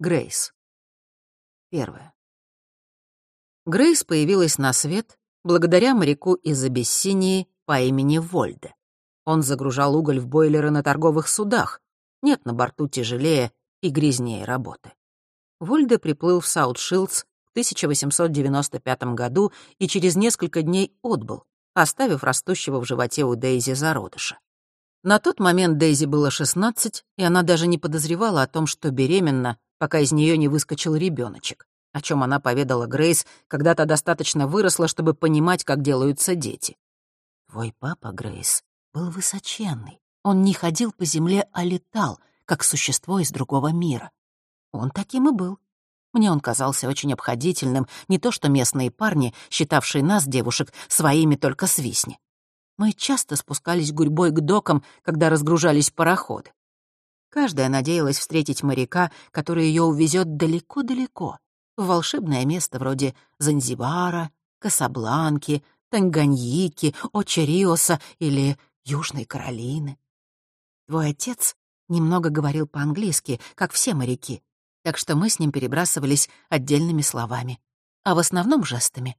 Грейс. Первое. Грейс появилась на свет благодаря моряку из Абиссинии по имени Вольде. Он загружал уголь в бойлеры на торговых судах. Нет на борту тяжелее и грязнее работы. Вольде приплыл в Саутшилдс в 1895 году и через несколько дней отбыл, оставив растущего в животе у Дейзи зародыша. На тот момент Дейзи было 16, и она даже не подозревала о том, что беременна, пока из нее не выскочил ребеночек, о чем она поведала Грейс, когда то достаточно выросла, чтобы понимать, как делаются дети. «Твой папа, Грейс, был высоченный. Он не ходил по земле, а летал, как существо из другого мира. Он таким и был. Мне он казался очень обходительным, не то что местные парни, считавшие нас, девушек, своими только свистни. Мы часто спускались гурьбой к докам, когда разгружались пароходы. Каждая надеялась встретить моряка, который ее увезет далеко-далеко, в волшебное место вроде Занзибара, Касабланки, Танганьики, Очериоса или Южной Каролины. Твой отец немного говорил по-английски, как все моряки, так что мы с ним перебрасывались отдельными словами, а в основном жестами.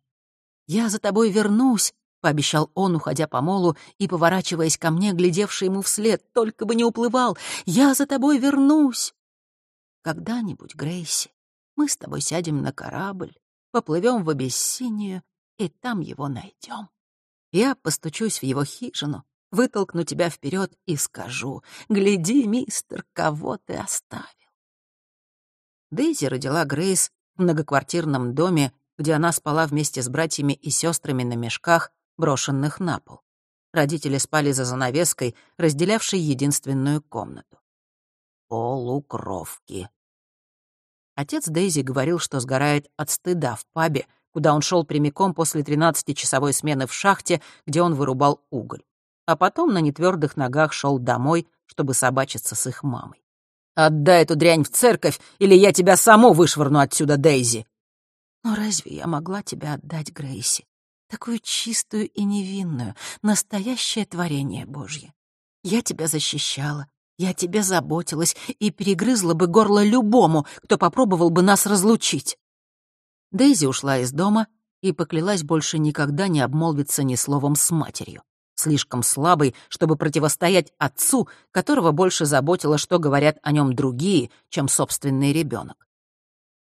«Я за тобой вернусь», — пообещал он, уходя по молу и поворачиваясь ко мне, глядевший ему вслед, «только бы не уплывал! Я за тобой вернусь!» «Когда-нибудь, Грейси, мы с тобой сядем на корабль, поплывем в Абиссинию и там его найдем. Я постучусь в его хижину, вытолкну тебя вперед и скажу, «Гляди, мистер, кого ты оставил». Дейзи родила Грейс в многоквартирном доме, где она спала вместе с братьями и сестрами на мешках, брошенных на пол. Родители спали за занавеской, разделявшей единственную комнату. Полукровки. Отец Дейзи говорил, что сгорает от стыда в пабе, куда он шел прямиком после 13-часовой смены в шахте, где он вырубал уголь. А потом на нетвердых ногах шел домой, чтобы собачиться с их мамой. «Отдай эту дрянь в церковь, или я тебя саму вышвырну отсюда, Дейзи!» «Но разве я могла тебя отдать Грейси? Такую чистую и невинную, настоящее творение Божье. Я тебя защищала, я тебе заботилась и перегрызла бы горло любому, кто попробовал бы нас разлучить». Дейзи ушла из дома и поклялась больше никогда не обмолвиться ни словом с матерью слишком слабый, чтобы противостоять отцу, которого больше заботило, что говорят о нем другие, чем собственный ребенок.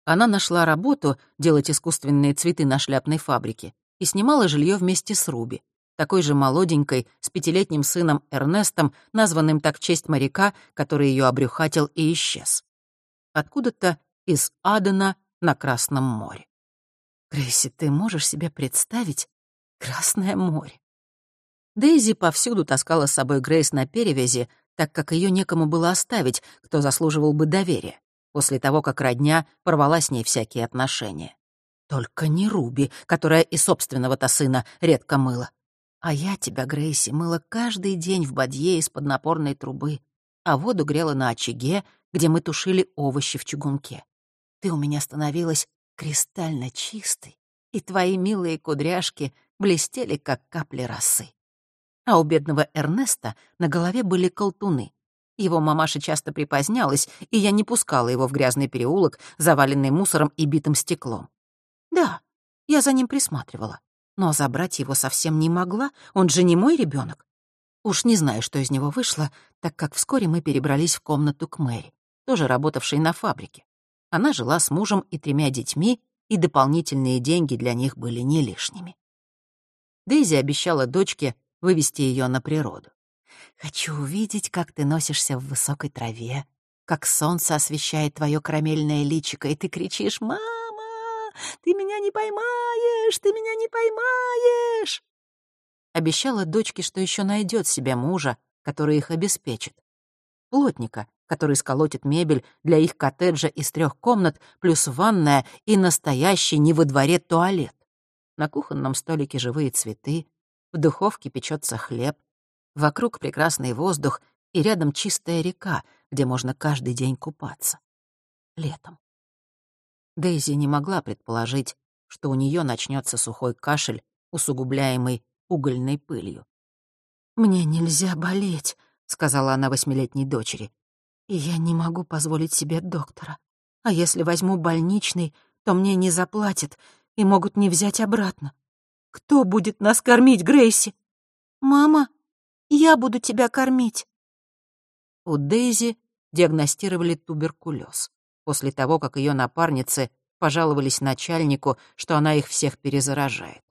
Она нашла работу делать искусственные цветы на шляпной фабрике и снимала жилье вместе с Руби, такой же молоденькой, с пятилетним сыном Эрнестом, названным так в честь моряка, который ее обрюхатил и исчез. Откуда-то из Адена на Красном море. Грейси, ты можешь себе представить Красное море? Дейзи повсюду таскала с собой Грейс на перевязи, так как ее некому было оставить, кто заслуживал бы доверия, после того, как родня порвала с ней всякие отношения. Только не Руби, которая и собственного-то сына редко мыла. А я тебя, Грейси, мыла каждый день в бадье из-под напорной трубы, а воду грела на очаге, где мы тушили овощи в чугунке. Ты у меня становилась кристально чистой, и твои милые кудряшки блестели, как капли росы а у бедного Эрнеста на голове были колтуны. Его мамаша часто припозднялась, и я не пускала его в грязный переулок, заваленный мусором и битым стеклом. Да, я за ним присматривала, но забрать его совсем не могла, он же не мой ребенок. Уж не знаю, что из него вышло, так как вскоре мы перебрались в комнату к Мэри, тоже работавшей на фабрике. Она жила с мужем и тремя детьми, и дополнительные деньги для них были не лишними. Дейзи обещала дочке вывести ее на природу. Хочу увидеть, как ты носишься в высокой траве, как солнце освещает твое карамельное личико, и ты кричишь «Мама, ты меня не поймаешь, ты меня не поймаешь!» Обещала дочке, что еще найдет себе мужа, который их обеспечит. Плотника, который сколотит мебель для их коттеджа из трех комнат, плюс ванная и настоящий не во дворе туалет. На кухонном столике живые цветы, в духовке печется хлеб, вокруг прекрасный воздух и рядом чистая река, где можно каждый день купаться. Летом. Дейзи не могла предположить, что у нее начнется сухой кашель, усугубляемый угольной пылью. «Мне нельзя болеть», — сказала она восьмилетней дочери. «И я не могу позволить себе доктора. А если возьму больничный, то мне не заплатят и могут не взять обратно. Кто будет нас кормить, Грейси? Мама, я буду тебя кормить. У Дейзи диагностировали туберкулез после того, как ее напарницы пожаловались начальнику, что она их всех перезаражает.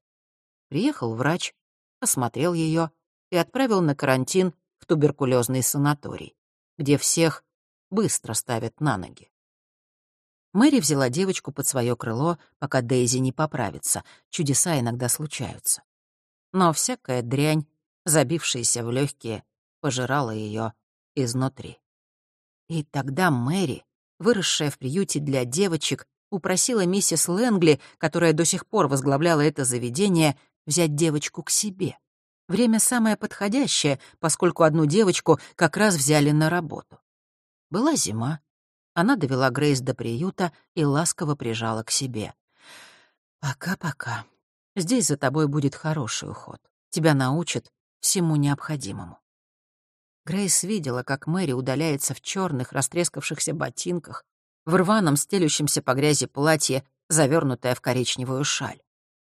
Приехал врач, осмотрел ее и отправил на карантин в туберкулезный санаторий, где всех быстро ставят на ноги. Мэри взяла девочку под свое крыло, пока Дейзи не поправится. Чудеса иногда случаются. Но всякая дрянь, забившаяся в легкие, пожирала ее изнутри. И тогда Мэри, выросшая в приюте для девочек, упросила миссис Лэнгли, которая до сих пор возглавляла это заведение, взять девочку к себе. Время самое подходящее, поскольку одну девочку как раз взяли на работу. Была зима. Она довела Грейс до приюта и ласково прижала к себе. «Пока-пока. Здесь за тобой будет хороший уход. Тебя научат всему необходимому». Грейс видела, как Мэри удаляется в черных, растрескавшихся ботинках, в рваном, стелющемся по грязи платье, завернутое в коричневую шаль.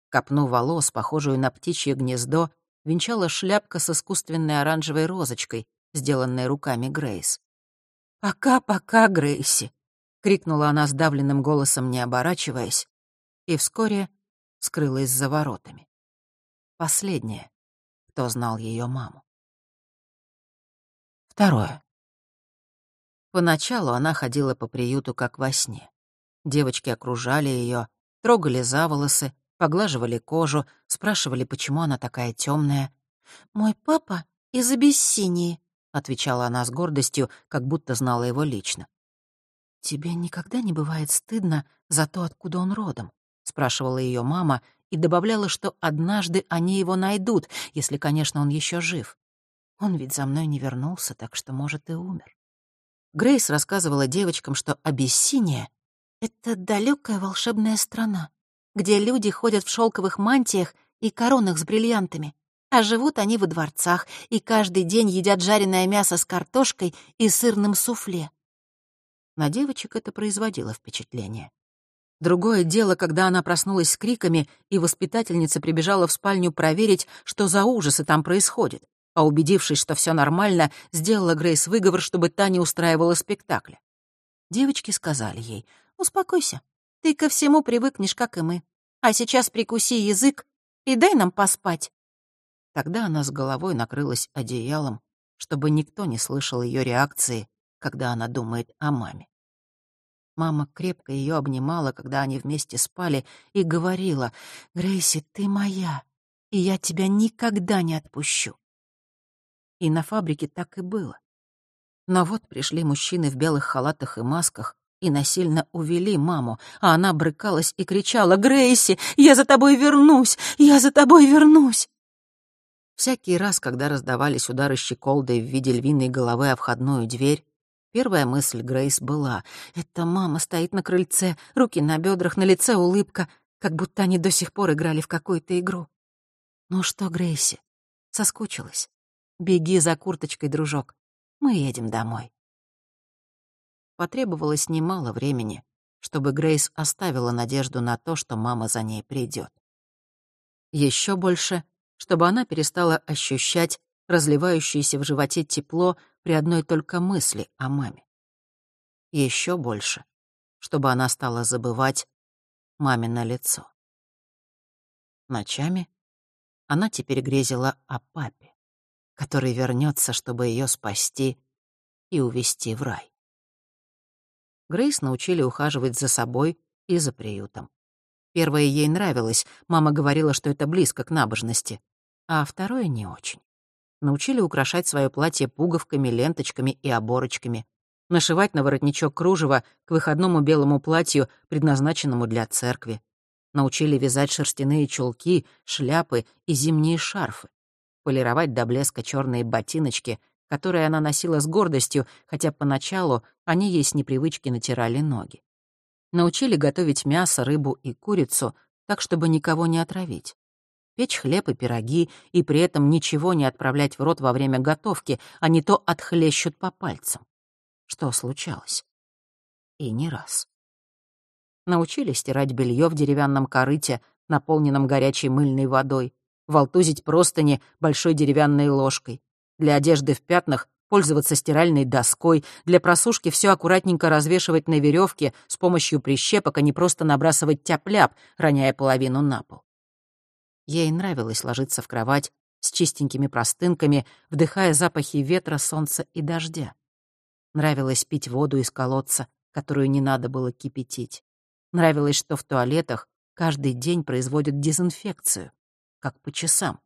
Копну волос, похожую на птичье гнездо, венчала шляпка с искусственной оранжевой розочкой, сделанной руками Грейс. «Пока-пока, Грейси!» — крикнула она сдавленным голосом, не оборачиваясь, и вскоре скрылась за воротами. Последняя, кто знал ее маму. Второе. Поначалу она ходила по приюту как во сне. Девочки окружали ее, трогали за волосы, поглаживали кожу, спрашивали, почему она такая темная. «Мой папа из Абиссинии», — отвечала она с гордостью, как будто знала его лично. «Тебе никогда не бывает стыдно за то, откуда он родом?» — спрашивала ее мама и добавляла, что однажды они его найдут, если, конечно, он еще жив. Он ведь за мной не вернулся, так что, может, и умер. Грейс рассказывала девочкам, что Абиссиния — это далекая волшебная страна, где люди ходят в шелковых мантиях и коронах с бриллиантами, а живут они во дворцах и каждый день едят жареное мясо с картошкой и сырным суфле. На девочек это производило впечатление. Другое дело, когда она проснулась с криками, и воспитательница прибежала в спальню проверить, что за ужасы там происходит а убедившись, что все нормально, сделала Грейс выговор, чтобы та не устраивала спектакля. Девочки сказали ей, «Успокойся, ты ко всему привыкнешь, как и мы. А сейчас прикуси язык и дай нам поспать». Тогда она с головой накрылась одеялом, чтобы никто не слышал ее реакции, когда она думает о маме. Мама крепко ее обнимала, когда они вместе спали, и говорила, «Грейси, ты моя, и я тебя никогда не отпущу». И на фабрике так и было. Но вот пришли мужчины в белых халатах и масках и насильно увели маму, а она брыкалась и кричала «Грейси, я за тобой вернусь! Я за тобой вернусь!» Всякий раз, когда раздавались удары щеколдой в виде львиной головы о входную дверь, первая мысль Грейс была «Это мама стоит на крыльце, руки на бедрах, на лице улыбка, как будто они до сих пор играли в какую-то игру». «Ну что, Грейси, соскучилась?» Беги за курточкой, дружок. Мы едем домой. Потребовалось немало времени, чтобы Грейс оставила надежду на то, что мама за ней придет. Еще больше, чтобы она перестала ощущать разливающееся в животе тепло при одной только мысли о маме. Еще больше, чтобы она стала забывать мамино лицо. Ночами она теперь грезила о папе который вернется, чтобы ее спасти и увести в рай. Грейс научили ухаживать за собой и за приютом. Первое ей нравилось, мама говорила, что это близко к набожности, а второе не очень. Научили украшать свое платье пуговками, ленточками и оборочками, нашивать на воротничок кружева к выходному белому платью, предназначенному для церкви. Научили вязать шерстяные чулки, шляпы и зимние шарфы полировать до блеска черные ботиночки, которые она носила с гордостью, хотя поначалу они ей с непривычки натирали ноги. Научили готовить мясо, рыбу и курицу так, чтобы никого не отравить. Печь хлеб и пироги, и при этом ничего не отправлять в рот во время готовки, а не то отхлещут по пальцам. Что случалось? И не раз. Научили стирать белье в деревянном корыте, наполненном горячей мыльной водой, волтузить простыни большой деревянной ложкой. Для одежды в пятнах пользоваться стиральной доской, для просушки все аккуратненько развешивать на веревке с помощью прищепок, а не просто набрасывать тяп-ляп, роняя половину на пол. Ей нравилось ложиться в кровать с чистенькими простынками, вдыхая запахи ветра, солнца и дождя. Нравилось пить воду из колодца, которую не надо было кипятить. Нравилось, что в туалетах каждый день производят дезинфекцию, как по часам.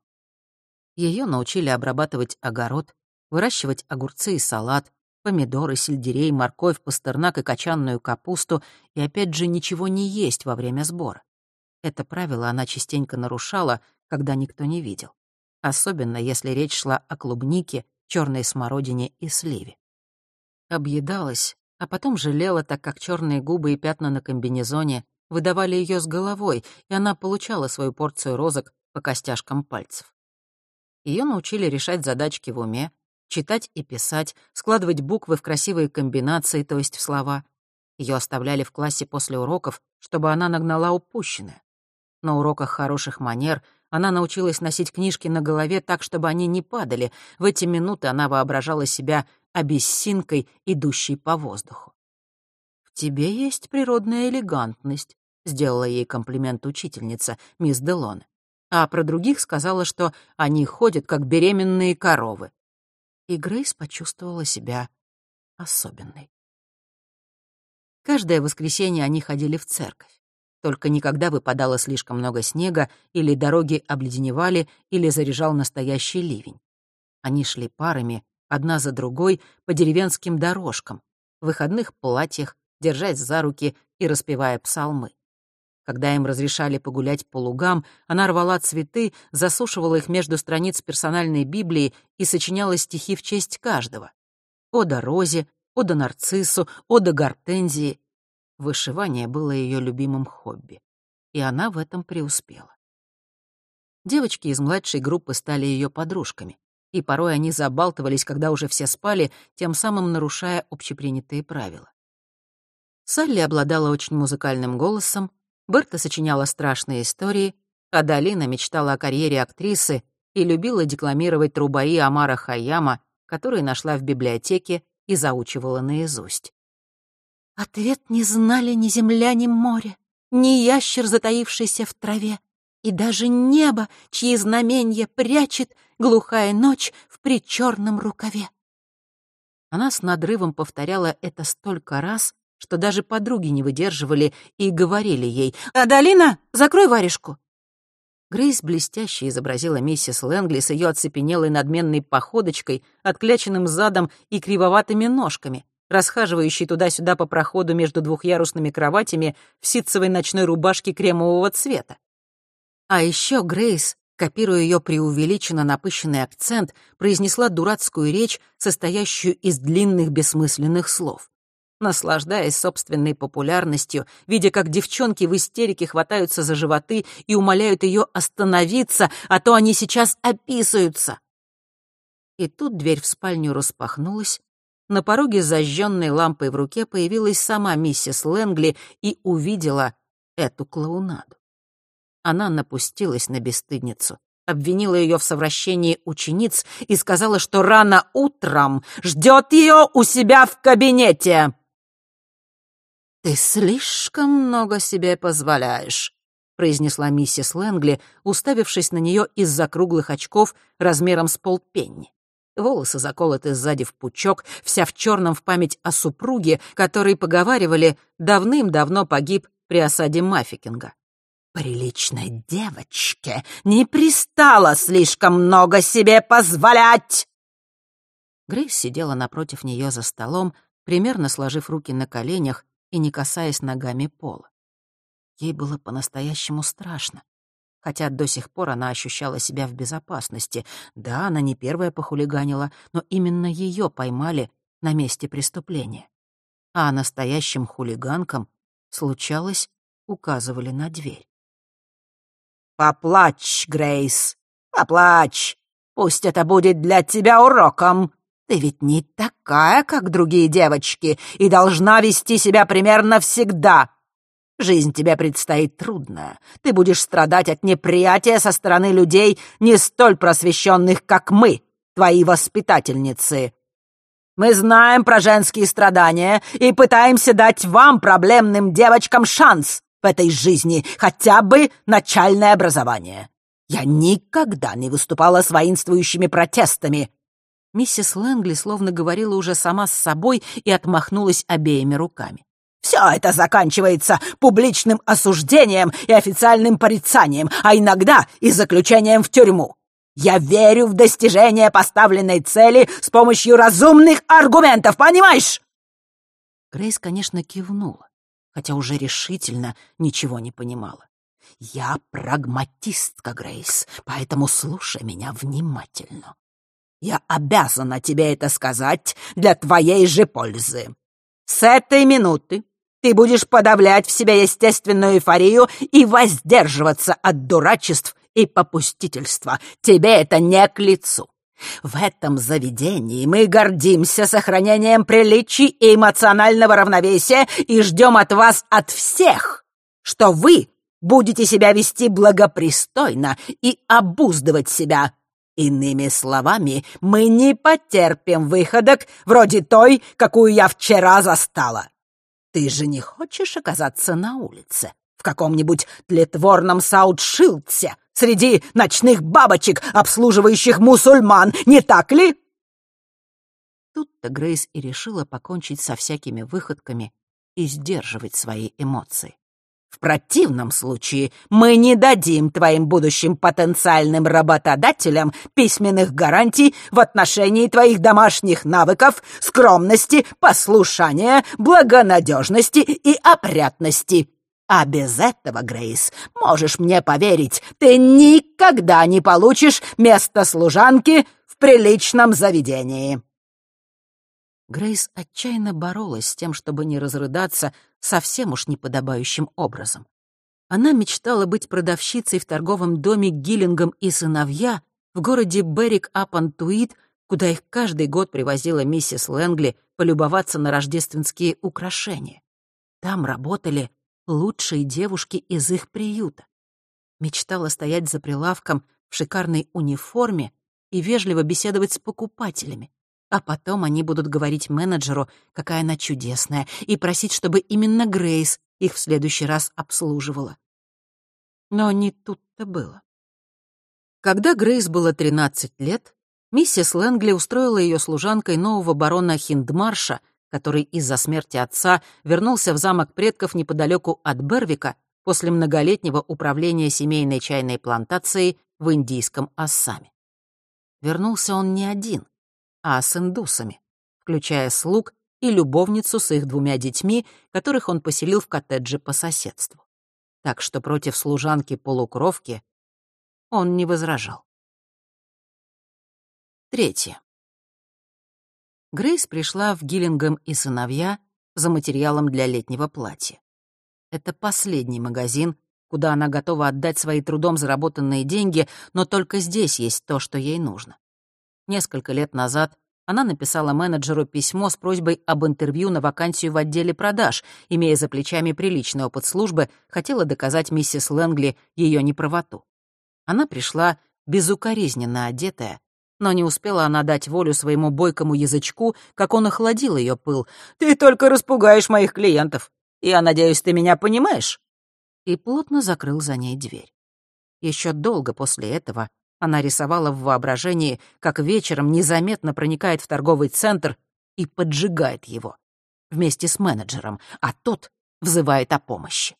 Ее научили обрабатывать огород, выращивать огурцы и салат, помидоры, сельдерей, морковь, пастернак и качанную капусту, и опять же ничего не есть во время сбора. Это правило она частенько нарушала, когда никто не видел. Особенно, если речь шла о клубнике, черной смородине и сливе. Объедалась, а потом жалела, так как черные губы и пятна на комбинезоне выдавали ее с головой, и она получала свою порцию розок по костяшкам пальцев. Ее научили решать задачки в уме, читать и писать, складывать буквы в красивые комбинации, то есть в слова. Ее оставляли в классе после уроков, чтобы она нагнала упущенное. На уроках хороших манер она научилась носить книжки на голове так, чтобы они не падали. В эти минуты она воображала себя обессинкой, идущей по воздуху. «В тебе есть природная элегантность», — сделала ей комплимент учительница, мисс Делон. А про других сказала, что они ходят, как беременные коровы и Грейс почувствовала себя особенной. Каждое воскресенье они ходили в церковь. Только никогда выпадало слишком много снега, или дороги обледеневали, или заряжал настоящий ливень. Они шли парами, одна за другой, по деревенским дорожкам, в выходных платьях, держась за руки и распевая псалмы. Когда им разрешали погулять по лугам, она рвала цветы, засушивала их между страниц персональной Библии и сочиняла стихи в честь каждого. Ода Розе, Ода Нарциссу, Ода Гортензии. Вышивание было ее любимым хобби, и она в этом преуспела. Девочки из младшей группы стали ее подружками, и порой они забалтывались, когда уже все спали, тем самым нарушая общепринятые правила. Салли обладала очень музыкальным голосом, Берта сочиняла страшные истории, а Далина мечтала о карьере актрисы и любила декламировать трубаи Амара Хайяма, которые нашла в библиотеке и заучивала наизусть. Ответ не знали ни земля, ни море, ни ящер, затаившийся в траве, и даже небо, чьи знаменья прячет глухая ночь в причерном рукаве. Она с надрывом повторяла это столько раз, что даже подруги не выдерживали и говорили ей «Адалина, закрой варежку!» Грейс блестяще изобразила миссис Лэнгли с ее оцепенелой надменной походочкой, откляченным задом и кривоватыми ножками, расхаживающей туда-сюда по проходу между двухъярусными кроватями в ситцевой ночной рубашке кремового цвета. А еще Грейс, копируя ее преувеличенно напыщенный акцент, произнесла дурацкую речь, состоящую из длинных бессмысленных слов наслаждаясь собственной популярностью, видя, как девчонки в истерике хватаются за животы и умоляют ее остановиться, а то они сейчас описываются. И тут дверь в спальню распахнулась. На пороге с зажженной лампой в руке появилась сама миссис Лэнгли и увидела эту клоунаду. Она напустилась на бесстыдницу, обвинила ее в совращении учениц и сказала, что рано утром ждет ее у себя в кабинете. «Ты слишком много себе позволяешь», — произнесла миссис Лэнгли, уставившись на нее из-за круглых очков размером с полпенни. Волосы заколоты сзади в пучок, вся в черном в память о супруге, который, поговаривали, давным-давно погиб при осаде Маффикинга. «Приличной девочке не пристало слишком много себе позволять!» Грейс сидела напротив нее за столом, примерно сложив руки на коленях и не касаясь ногами пола. Ей было по-настоящему страшно. Хотя до сих пор она ощущала себя в безопасности. Да, она не первая похулиганила, но именно ее поймали на месте преступления. А настоящим хулиганкам, случалось, указывали на дверь. «Поплачь, Грейс, поплачь! Пусть это будет для тебя уроком!» Ты ведь не такая, как другие девочки, и должна вести себя примерно всегда. Жизнь тебе предстоит трудная. Ты будешь страдать от неприятия со стороны людей, не столь просвещенных, как мы, твои воспитательницы. Мы знаем про женские страдания и пытаемся дать вам, проблемным девочкам, шанс в этой жизни, хотя бы начальное образование. Я никогда не выступала с воинствующими протестами». Миссис Лэнгли словно говорила уже сама с собой и отмахнулась обеими руками. Все это заканчивается публичным осуждением и официальным порицанием, а иногда и заключением в тюрьму. Я верю в достижение поставленной цели с помощью разумных аргументов, понимаешь?» Грейс, конечно, кивнула, хотя уже решительно ничего не понимала. «Я прагматистка, Грейс, поэтому слушай меня внимательно. Я обязана тебе это сказать для твоей же пользы. С этой минуты ты будешь подавлять в себе естественную эйфорию и воздерживаться от дурачеств и попустительства. Тебе это не к лицу. В этом заведении мы гордимся сохранением приличий и эмоционального равновесия и ждем от вас от всех, что вы будете себя вести благопристойно и обуздывать себя. Иными словами, мы не потерпим выходок вроде той, какую я вчера застала. Ты же не хочешь оказаться на улице, в каком-нибудь тлетворном Саутшилдсе, среди ночных бабочек, обслуживающих мусульман, не так ли?» Тут-то Грейс и решила покончить со всякими выходками и сдерживать свои эмоции. В противном случае мы не дадим твоим будущим потенциальным работодателям письменных гарантий в отношении твоих домашних навыков, скромности, послушания, благонадежности и опрятности. А без этого, Грейс, можешь мне поверить, ты никогда не получишь место служанки в приличном заведении. Грейс отчаянно боролась с тем, чтобы не разрыдаться совсем уж неподобающим образом. Она мечтала быть продавщицей в торговом доме Гиллингом и сыновья в городе Беррик-Апан-Туит, куда их каждый год привозила миссис Лэнгли полюбоваться на рождественские украшения. Там работали лучшие девушки из их приюта. Мечтала стоять за прилавком в шикарной униформе и вежливо беседовать с покупателями, а потом они будут говорить менеджеру, какая она чудесная, и просить, чтобы именно Грейс их в следующий раз обслуживала. Но не тут-то было. Когда Грейс было 13 лет, миссис Лэнгли устроила ее служанкой нового барона Хиндмарша, который из-за смерти отца вернулся в замок предков неподалеку от Бервика после многолетнего управления семейной чайной плантацией в индийском Ассаме. Вернулся он не один а с индусами, включая слуг и любовницу с их двумя детьми, которых он поселил в коттедже по соседству. Так что против служанки-полукровки он не возражал. Третье. Грейс пришла в Гиллингем и сыновья за материалом для летнего платья. Это последний магазин, куда она готова отдать свои трудом заработанные деньги, но только здесь есть то, что ей нужно. Несколько лет назад она написала менеджеру письмо с просьбой об интервью на вакансию в отделе продаж, имея за плечами приличный опыт службы, хотела доказать миссис Лэнгли ее неправоту. Она пришла безукоризненно одетая, но не успела она дать волю своему бойкому язычку, как он охладил ее пыл. «Ты только распугаешь моих клиентов. Я надеюсь, ты меня понимаешь?» И плотно закрыл за ней дверь. Еще долго после этого она рисовала в воображении, как вечером незаметно проникает в торговый центр и поджигает его вместе с менеджером, а тот взывает о помощи.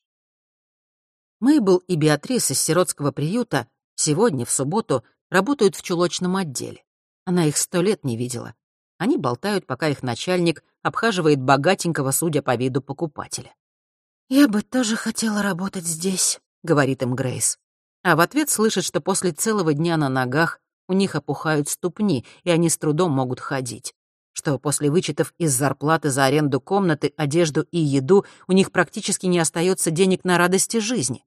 Мейбл и Беатрис из сиротского приюта сегодня, в субботу, работают в чулочном отделе. Она их сто лет не видела. Они болтают, пока их начальник обхаживает богатенького, судя по виду, покупателя. «Я бы тоже хотела работать здесь», — говорит им Грейс а в ответ слышит, что после целого дня на ногах у них опухают ступни, и они с трудом могут ходить. Что после вычетов из зарплаты за аренду комнаты, одежду и еду у них практически не остается денег на радости жизни.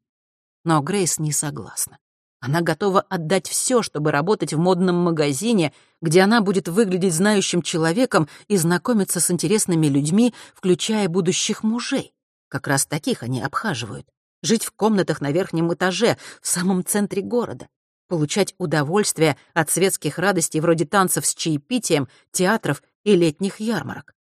Но Грейс не согласна. Она готова отдать все, чтобы работать в модном магазине, где она будет выглядеть знающим человеком и знакомиться с интересными людьми, включая будущих мужей. Как раз таких они обхаживают. Жить в комнатах на верхнем этаже, в самом центре города. Получать удовольствие от светских радостей вроде танцев с чаепитием, театров и летних ярмарок.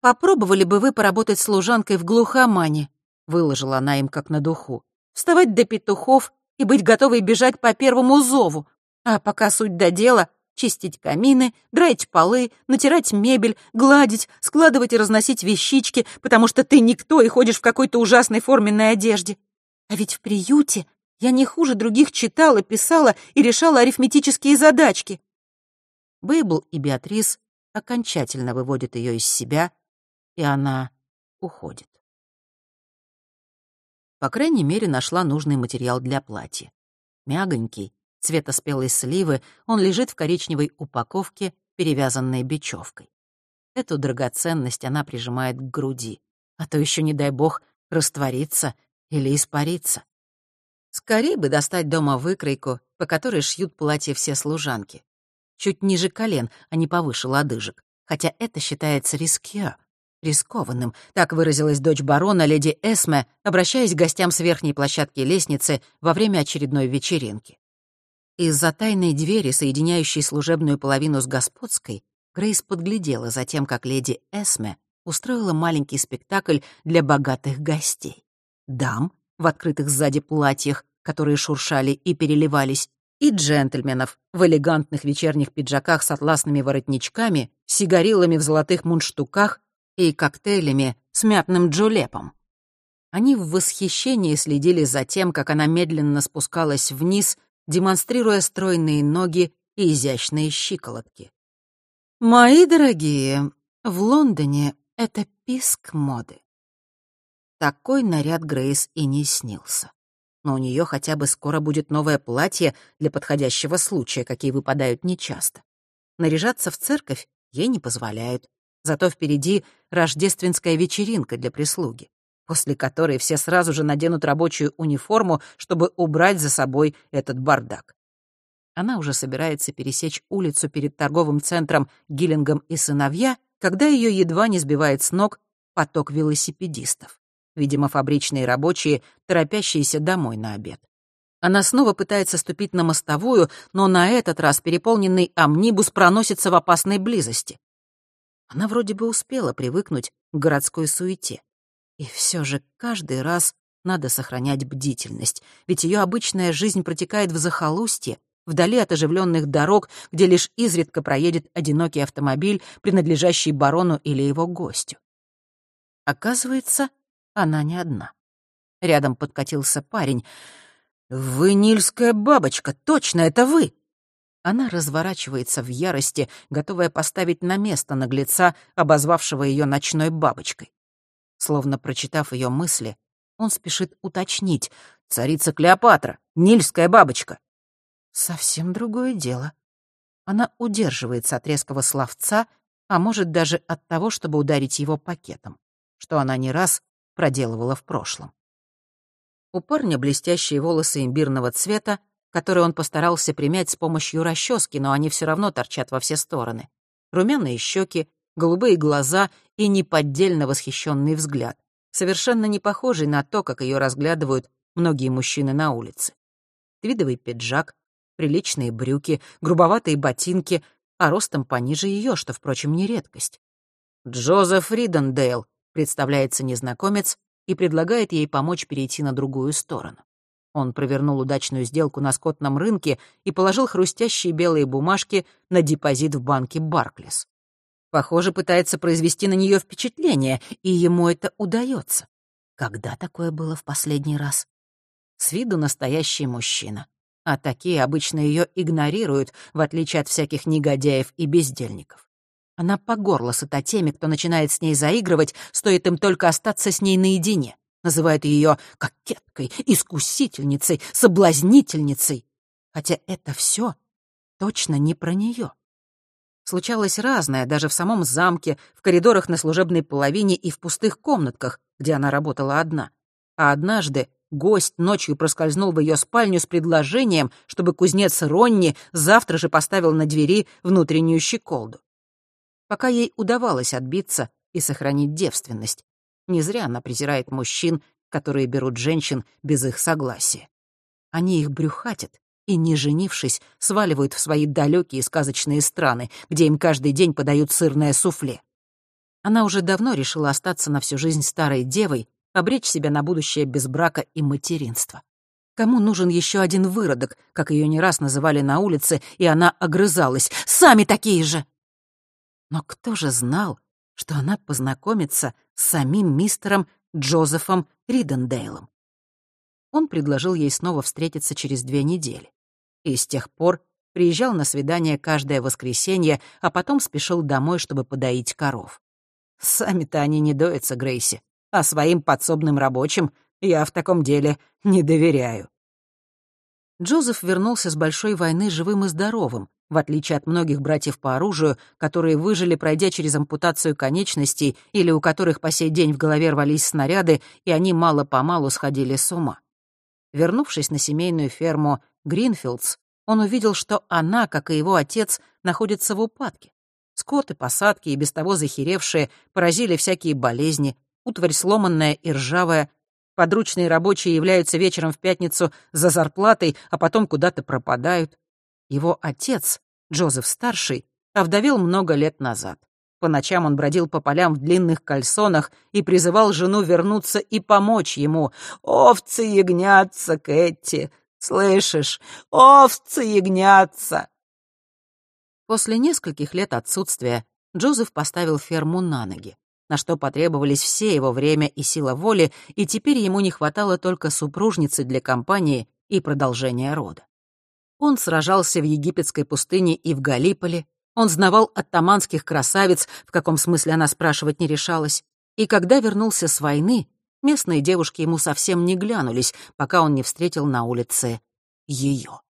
«Попробовали бы вы поработать служанкой в глухомане», — выложила она им как на духу. «Вставать до петухов и быть готовой бежать по первому зову. А пока суть до дела, чистить камины, драить полы, натирать мебель, гладить, складывать и разносить вещички, потому что ты никто и ходишь в какой-то ужасной форменной одежде. А ведь в приюте я не хуже других читала, писала и решала арифметические задачки. Бейбл и Беатрис окончательно выводят ее из себя, и она уходит. По крайней мере, нашла нужный материал для платья. Мягонький, цвета спелой сливы, он лежит в коричневой упаковке, перевязанной бечевкой. Эту драгоценность она прижимает к груди, а то еще, не дай бог, растворится или испарится. Скорее бы достать дома выкройку, по которой шьют платья все служанки. Чуть ниже колен, а не повыше лодыжек. Хотя это считается рискье, рискованным, так выразилась дочь барона, леди Эсме, обращаясь к гостям с верхней площадки лестницы во время очередной вечеринки. Из-за тайной двери, соединяющей служебную половину с господской, Грейс подглядела за тем, как леди Эсме устроила маленький спектакль для богатых гостей. Дам в открытых сзади платьях, которые шуршали и переливались, и джентльменов в элегантных вечерних пиджаках с атласными воротничками, сигарилами в золотых мундштуках и коктейлями с мятным джулепом. Они в восхищении следили за тем, как она медленно спускалась вниз, демонстрируя стройные ноги и изящные щиколотки. «Мои дорогие, в Лондоне это писк моды. Такой наряд Грейс и не снился. Но у нее хотя бы скоро будет новое платье для подходящего случая, какие выпадают нечасто. Наряжаться в церковь ей не позволяют. Зато впереди рождественская вечеринка для прислуги, после которой все сразу же наденут рабочую униформу, чтобы убрать за собой этот бардак. Она уже собирается пересечь улицу перед торговым центром Гиллингом и сыновья, когда ее едва не сбивает с ног поток велосипедистов видимо, фабричные рабочие, торопящиеся домой на обед. Она снова пытается ступить на мостовую, но на этот раз переполненный амнибус проносится в опасной близости. Она вроде бы успела привыкнуть к городской суете. И все же каждый раз надо сохранять бдительность, ведь ее обычная жизнь протекает в захолустье, вдали от оживленных дорог, где лишь изредка проедет одинокий автомобиль, принадлежащий барону или его гостю. Оказывается, она не одна. Рядом подкатился парень. «Вы нильская бабочка, точно, это вы!» Она разворачивается в ярости, готовая поставить на место наглеца, обозвавшего ее ночной бабочкой. Словно прочитав ее мысли, он спешит уточнить. «Царица Клеопатра, нильская бабочка!» Совсем другое дело. Она удерживается от резкого словца, а может даже от того, чтобы ударить его пакетом, что она не раз проделывала в прошлом. У парня блестящие волосы имбирного цвета, которые он постарался примять с помощью расчески, но они все равно торчат во все стороны. Румяные щеки, голубые глаза и неподдельно восхищенный взгляд, совершенно не похожий на то, как ее разглядывают многие мужчины на улице. Твидовый пиджак, приличные брюки, грубоватые ботинки, а ростом пониже ее, что, впрочем, не редкость. Джозеф Ридендейл, Представляется незнакомец и предлагает ей помочь перейти на другую сторону. Он провернул удачную сделку на скотном рынке и положил хрустящие белые бумажки на депозит в банке Барклис. Похоже, пытается произвести на нее впечатление, и ему это удается. Когда такое было в последний раз? С виду настоящий мужчина. А такие обычно ее игнорируют, в отличие от всяких негодяев и бездельников. Она по горло сыта теми, кто начинает с ней заигрывать, стоит им только остаться с ней наедине. Называют ее кокеткой, искусительницей, соблазнительницей. Хотя это все точно не про нее. Случалось разное даже в самом замке, в коридорах на служебной половине и в пустых комнатках, где она работала одна. А однажды гость ночью проскользнул в ее спальню с предложением, чтобы кузнец Ронни завтра же поставил на двери внутреннюю щеколду пока ей удавалось отбиться и сохранить девственность. Не зря она презирает мужчин, которые берут женщин без их согласия. Они их брюхатят и, не женившись, сваливают в свои далекие сказочные страны, где им каждый день подают сырное суфле. Она уже давно решила остаться на всю жизнь старой девой, обречь себя на будущее без брака и материнства. Кому нужен еще один выродок, как ее не раз называли на улице, и она огрызалась. «Сами такие же!» Но кто же знал, что она познакомится с самим мистером Джозефом Ридендейлом? Он предложил ей снова встретиться через две недели. И с тех пор приезжал на свидание каждое воскресенье, а потом спешил домой, чтобы подоить коров. Сами-то они не доятся, Грейси, а своим подсобным рабочим я в таком деле не доверяю. Джозеф вернулся с большой войны живым и здоровым, в отличие от многих братьев по оружию, которые выжили, пройдя через ампутацию конечностей или у которых по сей день в голове рвались снаряды, и они мало-помалу сходили с ума. Вернувшись на семейную ферму Гринфилдс, он увидел, что она, как и его отец, находится в упадке. Скот и посадки, и без того захеревшие, поразили всякие болезни, утварь сломанная и ржавая, Подручные рабочие являются вечером в пятницу за зарплатой, а потом куда-то пропадают. Его отец, Джозеф-старший, овдовел много лет назад. По ночам он бродил по полям в длинных кальсонах и призывал жену вернуться и помочь ему. «Овцы ягнятся, Кэти! Слышишь? Овцы ягнятся!» После нескольких лет отсутствия Джозеф поставил ферму на ноги на что потребовались все его время и сила воли, и теперь ему не хватало только супружницы для компании и продолжения рода. Он сражался в египетской пустыне и в Галиполе, он знавал оттаманских красавиц, в каком смысле она спрашивать не решалась, и когда вернулся с войны, местные девушки ему совсем не глянулись, пока он не встретил на улице ее.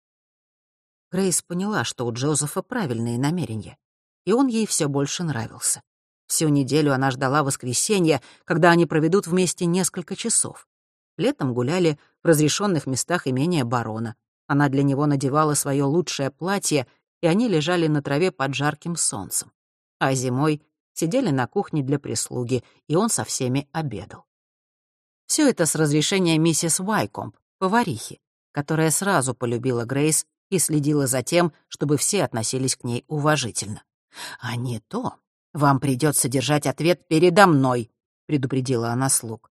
Грейс поняла, что у Джозефа правильные намерения, и он ей все больше нравился. Всю неделю она ждала воскресенья, когда они проведут вместе несколько часов. Летом гуляли в разрешенных местах имения барона. Она для него надевала свое лучшее платье, и они лежали на траве под жарким солнцем. А зимой сидели на кухне для прислуги, и он со всеми обедал. Все это с разрешения миссис Уайкомп, поварихи, которая сразу полюбила Грейс и следила за тем, чтобы все относились к ней уважительно. А не то, «Вам придется держать ответ передо мной», — предупредила она слуг.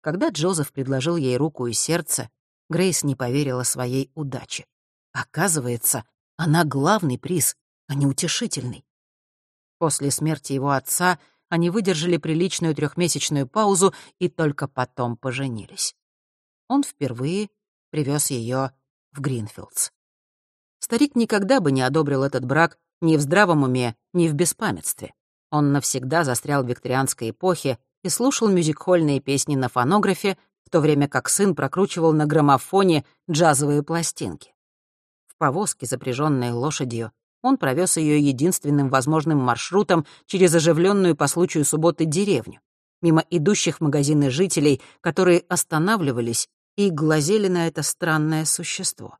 Когда Джозеф предложил ей руку и сердце, Грейс не поверила своей удаче. Оказывается, она главный приз, а не утешительный. После смерти его отца они выдержали приличную трехмесячную паузу и только потом поженились. Он впервые привез ее в Гринфилдс. Старик никогда бы не одобрил этот брак ни в здравом уме, ни в беспамятстве. Он навсегда застрял в викторианской эпохе и слушал мюзик-хольные песни на фонографе, в то время как сын прокручивал на граммофоне джазовые пластинки. В повозке, запряженной лошадью, он провез ее единственным возможным маршрутом через оживленную по случаю субботы деревню, мимо идущих в магазины жителей, которые останавливались и глазели на это странное существо.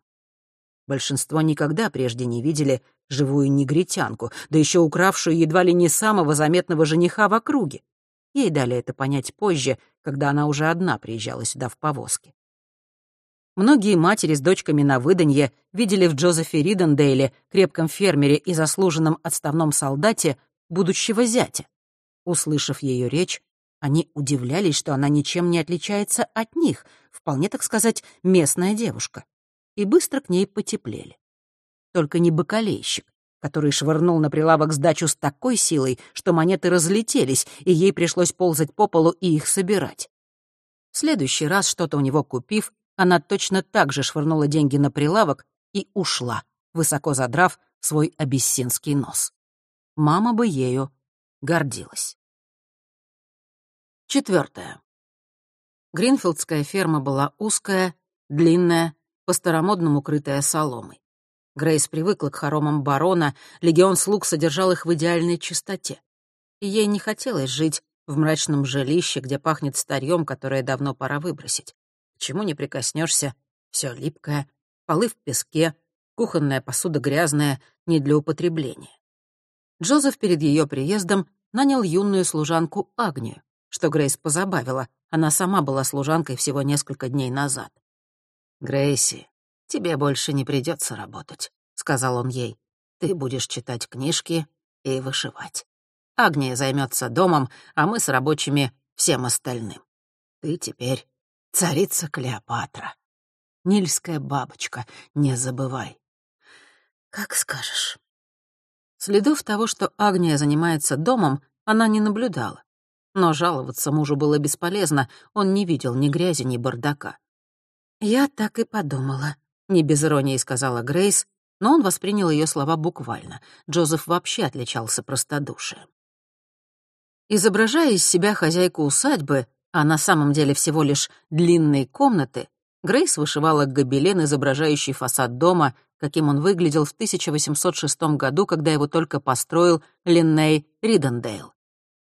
Большинство никогда прежде не видели живую негритянку, да еще укравшую едва ли не самого заметного жениха в округе. Ей дали это понять позже, когда она уже одна приезжала сюда в повозке. Многие матери с дочками на выданье видели в Джозефе Ридендейле, крепком фермере и заслуженном отставном солдате, будущего зятя. Услышав ее речь, они удивлялись, что она ничем не отличается от них, вполне, так сказать, местная девушка и быстро к ней потеплели. Только не бакалейщик, который швырнул на прилавок сдачу с такой силой, что монеты разлетелись, и ей пришлось ползать по полу и их собирать. В следующий раз, что-то у него купив, она точно так же швырнула деньги на прилавок и ушла, высоко задрав свой абиссинский нос. Мама бы ею гордилась. Четвертое. Гринфилдская ферма была узкая, длинная, по-старомодному крытая соломой. Грейс привыкла к хоромам барона, легион слуг содержал их в идеальной чистоте. И ей не хотелось жить в мрачном жилище, где пахнет старьем, которое давно пора выбросить. К чему не прикоснешься, все липкое, полы в песке, кухонная посуда грязная, не для употребления. Джозеф перед ее приездом нанял юную служанку Агнию, что Грейс позабавила. Она сама была служанкой всего несколько дней назад. «Грейси, тебе больше не придется работать», — сказал он ей. «Ты будешь читать книжки и вышивать. Агния займется домом, а мы с рабочими всем остальным. Ты теперь царица Клеопатра. Нильская бабочка, не забывай». «Как скажешь». Следов того, что Агния занимается домом, она не наблюдала. Но жаловаться мужу было бесполезно, он не видел ни грязи, ни бардака. «Я так и подумала», — не без иронии сказала Грейс, но он воспринял ее слова буквально. Джозеф вообще отличался простодушием. Изображая из себя хозяйку усадьбы, а на самом деле всего лишь длинные комнаты, Грейс вышивала гобелен, изображающий фасад дома, каким он выглядел в 1806 году, когда его только построил Линней Ридендейл.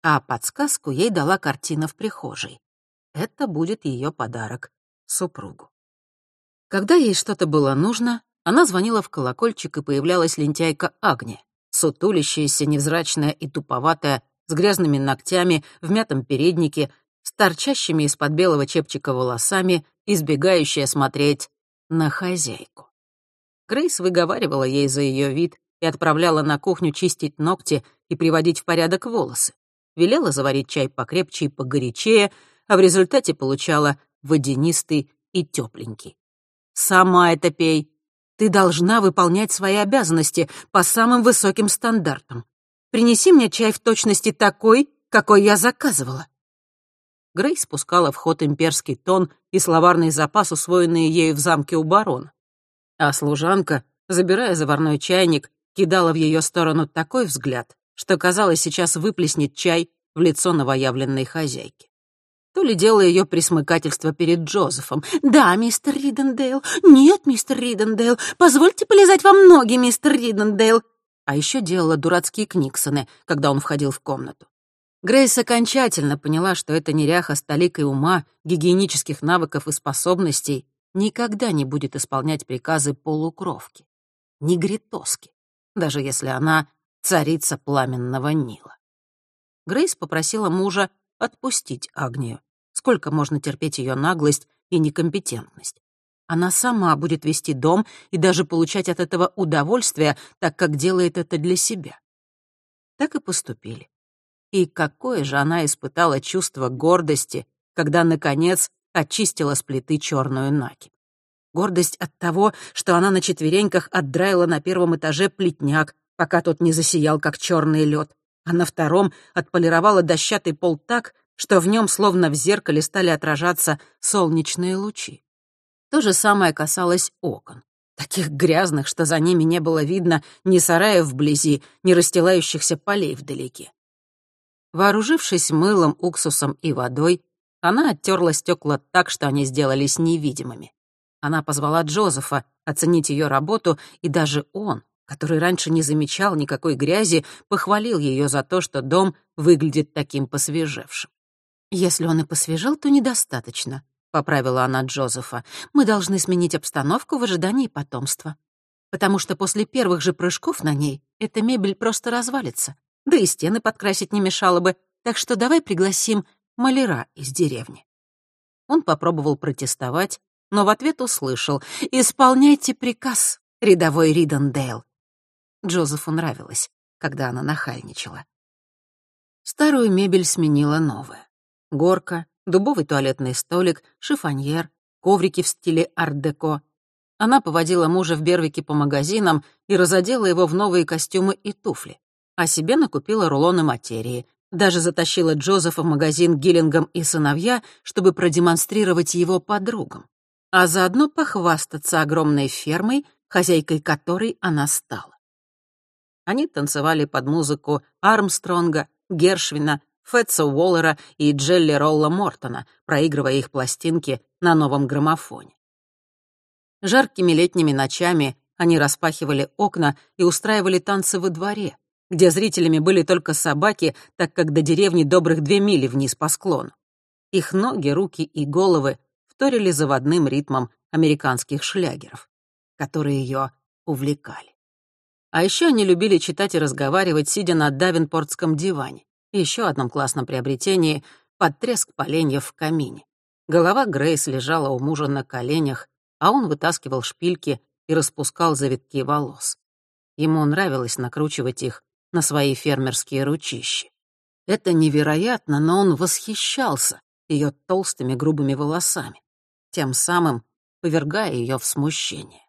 А подсказку ей дала картина в прихожей. Это будет ее подарок супругу. Когда ей что-то было нужно, она звонила в колокольчик, и появлялась лентяйка Агни, сутулящаяся, невзрачная и туповатая, с грязными ногтями, в мятом переднике, с торчащими из-под белого чепчика волосами, избегающая смотреть на хозяйку. Грейс выговаривала ей за ее вид и отправляла на кухню чистить ногти и приводить в порядок волосы. Велела заварить чай покрепче и погорячее, а в результате получала водянистый и тепленький. Сама это пей. Ты должна выполнять свои обязанности по самым высоким стандартам. Принеси мне чай в точности такой, какой я заказывала». Грей спускала в ход имперский тон и словарный запас, усвоенные ею в замке у барона. А служанка, забирая заварной чайник, кидала в ее сторону такой взгляд, что, казалось, сейчас выплеснет чай в лицо новоявленной хозяйки то ли дело ее присмыкательство перед Джозефом. «Да, мистер Ридендейл. Нет, мистер Ридендейл. Позвольте полезать вам ноги, мистер Ридендейл». А еще делала дурацкие книксоны, когда он входил в комнату. Грейс окончательно поняла, что эта неряха с толикой ума, гигиенических навыков и способностей никогда не будет исполнять приказы полукровки, негритоски, даже если она царица пламенного Нила. Грейс попросила мужа отпустить Агнию. Сколько можно терпеть ее наглость и некомпетентность? Она сама будет вести дом и даже получать от этого удовольствие, так как делает это для себя. Так и поступили. И какое же она испытала чувство гордости, когда, наконец, очистила с плиты черную наки. Гордость от того, что она на четвереньках отдраила на первом этаже плетняк, пока тот не засиял, как черный лед, а на втором отполировала дощатый пол так, что в нем словно в зеркале стали отражаться солнечные лучи. То же самое касалось окон, таких грязных, что за ними не было видно ни сараев вблизи, ни расстилающихся полей вдалеке. Вооружившись мылом, уксусом и водой, она оттерла стекла так, что они сделались невидимыми. Она позвала Джозефа оценить ее работу, и даже он, который раньше не замечал никакой грязи, похвалил ее за то, что дом выглядит таким посвежевшим. «Если он и посвежел, то недостаточно», — поправила она Джозефа. «Мы должны сменить обстановку в ожидании потомства. Потому что после первых же прыжков на ней эта мебель просто развалится. Да и стены подкрасить не мешало бы. Так что давай пригласим маляра из деревни». Он попробовал протестовать, но в ответ услышал «Исполняйте приказ, рядовой Ридендейл». Джозефу нравилось, когда она нахальничала. Старую мебель сменила новая. Горка, дубовый туалетный столик, шифоньер, коврики в стиле ар-деко. Она поводила мужа в Бервике по магазинам и разодела его в новые костюмы и туфли. А себе накупила рулоны материи. Даже затащила Джозефа в магазин Гиллингом и сыновья, чтобы продемонстрировать его подругам. А заодно похвастаться огромной фермой, хозяйкой которой она стала. Они танцевали под музыку Армстронга, Гершвина, Фетса Уоллера и Джелли Ролла Мортона, проигрывая их пластинки на новом граммофоне. Жаркими летними ночами они распахивали окна и устраивали танцы во дворе, где зрителями были только собаки, так как до деревни добрых две мили вниз по склону. Их ноги, руки и головы вторили заводным ритмом американских шлягеров, которые ее увлекали. А еще они любили читать и разговаривать, сидя на давинпортском диване. Еще одном классном приобретении, под треск поленьев в камине. Голова Грейс лежала у мужа на коленях, а он вытаскивал шпильки и распускал завитки волос. Ему нравилось накручивать их на свои фермерские ручищи. Это невероятно, но он восхищался ее толстыми грубыми волосами, тем самым повергая ее в смущение.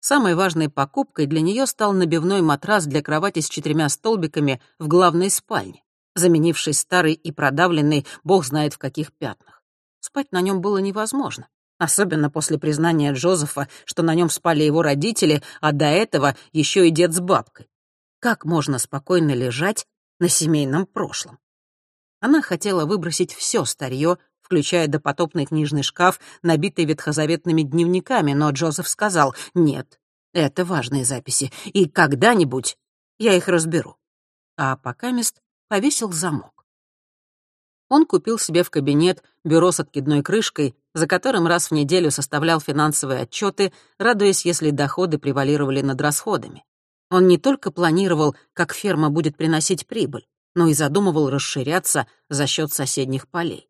Самой важной покупкой для нее стал набивной матрас для кровати с четырьмя столбиками в главной спальне, заменивший старый и продавленный бог знает в каких пятнах. Спать на нем было невозможно, особенно после признания Джозефа, что на нем спали его родители, а до этого еще и дед с бабкой. Как можно спокойно лежать на семейном прошлом? Она хотела выбросить все старье, включая допотопный книжный шкаф, набитый ветхозаветными дневниками, но Джозеф сказал «Нет, это важные записи, и когда-нибудь я их разберу». А пока мест повесил замок. Он купил себе в кабинет бюро с откидной крышкой, за которым раз в неделю составлял финансовые отчеты, радуясь, если доходы превалировали над расходами. Он не только планировал, как ферма будет приносить прибыль, но и задумывал расширяться за счет соседних полей.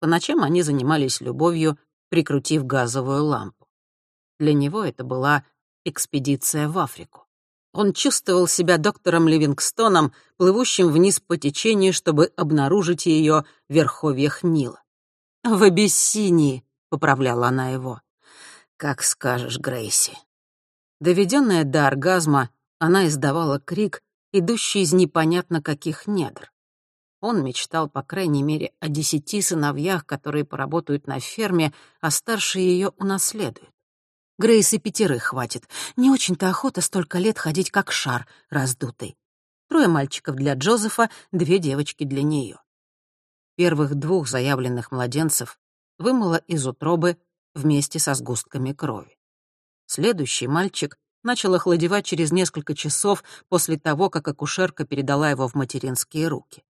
По ночам они занимались любовью, прикрутив газовую лампу. Для него это была экспедиция в Африку. Он чувствовал себя доктором Ливингстоном, плывущим вниз по течению, чтобы обнаружить ее в верховьях Нила. «В Абиссинии», — поправляла она его. «Как скажешь, Грейси». Доведенная до оргазма, она издавала крик, идущий из непонятно каких недр. Он мечтал, по крайней мере, о десяти сыновьях, которые поработают на ферме, а старшие ее унаследуют. Грейс и пятерых хватит. Не очень-то охота столько лет ходить как шар раздутый. Трое мальчиков для Джозефа, две девочки для нее. Первых двух заявленных младенцев вымыла из утробы вместе со сгустками крови. Следующий мальчик начал охладевать через несколько часов после того, как акушерка передала его в материнские руки,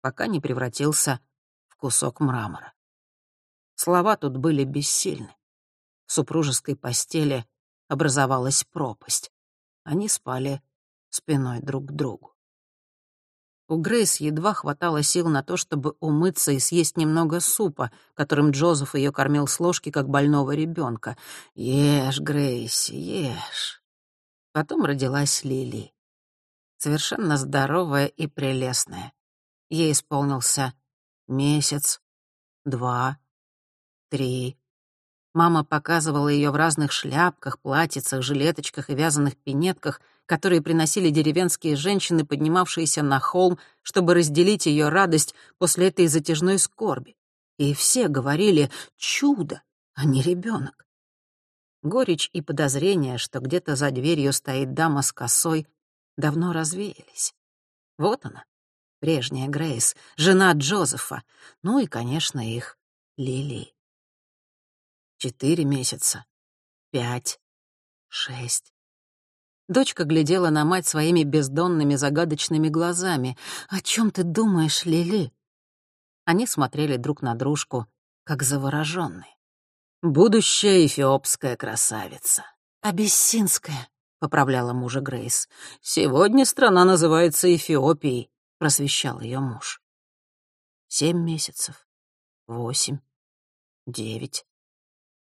пока не превратился в кусок мрамора. Слова тут были бессильны. В супружеской постели образовалась пропасть. Они спали спиной друг к другу. У Грейс едва хватало сил на то, чтобы умыться и съесть немного супа, которым Джозеф ее кормил с ложки, как больного ребенка. «Ешь, Грейси, ешь». Потом родилась Лили. Совершенно здоровая и прелестная. Ей исполнился месяц, два, три. Мама показывала ее в разных шляпках, платьицах, жилеточках и вязаных пинетках, которые приносили деревенские женщины, поднимавшиеся на холм, чтобы разделить ее радость после этой затяжной скорби. И все говорили «чудо», а не ребенок. Горечь и подозрение, что где-то за дверью стоит дама с косой, давно развеялись. Вот она, прежняя Грейс, жена Джозефа, ну и, конечно, их Лили четыре месяца, пять, шесть. Дочка глядела на мать своими бездонными загадочными глазами. «О чем ты думаешь, Лили?» Они смотрели друг на дружку, как завороженные. «Будущая эфиопская красавица». «Абиссинская», — поправляла мужа Грейс. «Сегодня страна называется Эфиопией», — просвещал ее муж. Семь месяцев, восемь, девять.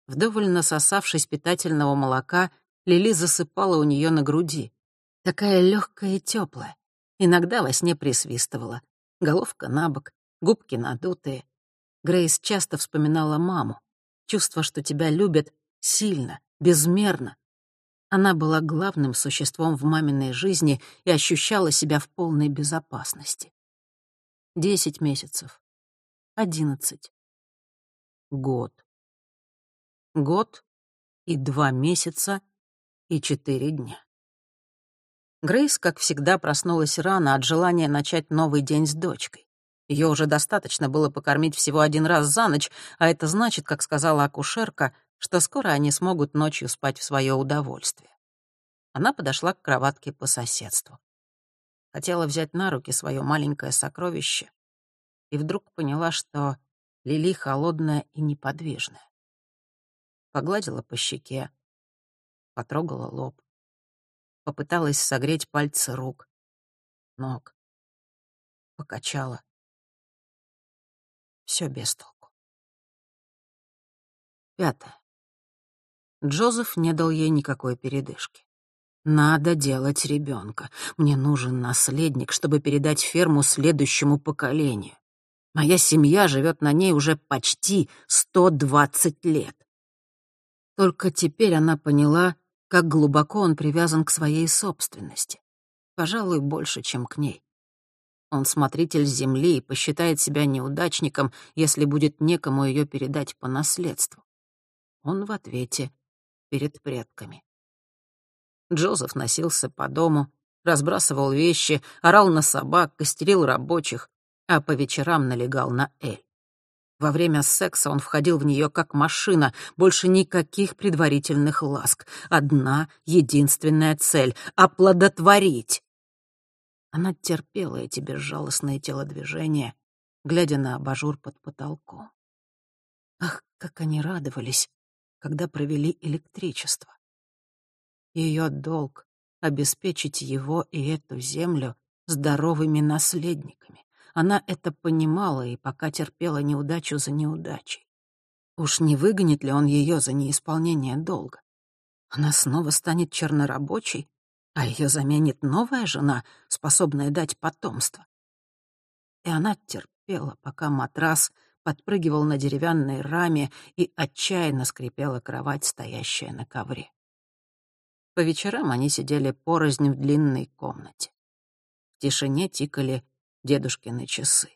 Вдоволь насосавшись питательного молока, Лили засыпала у нее на груди. Такая легкая и теплая. Иногда во сне присвистывала. Головка на бок, губки надутые. Грейс часто вспоминала маму. Чувство, что тебя любят, сильно, безмерно. Она была главным существом в маминой жизни и ощущала себя в полной безопасности. Десять месяцев. Одиннадцать. Год год и два месяца и четыре дня. Грейс, как всегда, проснулась рано от желания начать новый день с дочкой. Ее уже достаточно было покормить всего один раз за ночь, а это значит, как сказала акушерка, что скоро они смогут ночью спать в свое удовольствие. Она подошла к кроватке по соседству. Хотела взять на руки свое маленькое сокровище и вдруг поняла, что Лили холодная и неподвижная погладила по щеке, потрогала лоб. Попыталась согреть пальцы рук, ног. Покачала. Все без толку. Пятое. Джозеф не дал ей никакой передышки. Надо делать ребенка. Мне нужен наследник, чтобы передать ферму следующему поколению. Моя семья живет на ней уже почти 120 лет. Только теперь она поняла, как глубоко он привязан к своей собственности. Пожалуй, больше, чем к ней. Он смотритель земли и посчитает себя неудачником, если будет некому ее передать по наследству. Он в ответе перед предками. Джозеф носился по дому, разбрасывал вещи, орал на собак, костерил рабочих, а по вечерам налегал на Эль. Во время секса он входил в нее как машина, больше никаких предварительных ласк. Одна единственная цель — оплодотворить. Она терпела эти безжалостные телодвижения, глядя на абажур под потолком. Ах, как они радовались, когда провели электричество. Ее долг — обеспечить его и эту землю здоровыми наследниками. Она это понимала и пока терпела неудачу за неудачей. Уж не выгонит ли он ее за неисполнение долга? Она снова станет чернорабочей, а ее заменит новая жена, способная дать потомство. И она терпела, пока матрас подпрыгивал на деревянной раме и отчаянно скрипела кровать, стоящая на ковре. По вечерам они сидели порознь в длинной комнате. В тишине тикали дедушкины часы.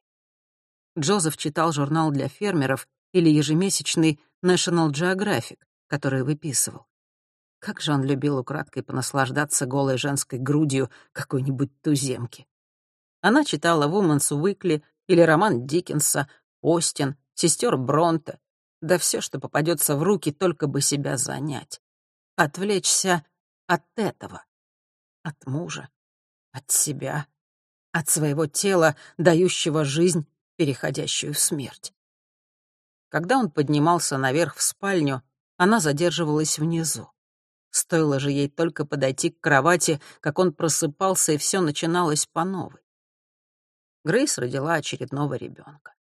Джозеф читал журнал для фермеров или ежемесячный National Geographic, который выписывал. Как же он любил украдкой понаслаждаться голой женской грудью какой-нибудь туземки. Она читала «Woman's Weekly» или роман Диккенса, Остин, сестер Бронте, да все, что попадется в руки, только бы себя занять. Отвлечься от этого. От мужа. От себя. От своего тела, дающего жизнь, переходящую в смерть. Когда он поднимался наверх в спальню, она задерживалась внизу. Стоило же ей только подойти к кровати, как он просыпался, и все начиналось по новой. Грейс родила очередного ребенка.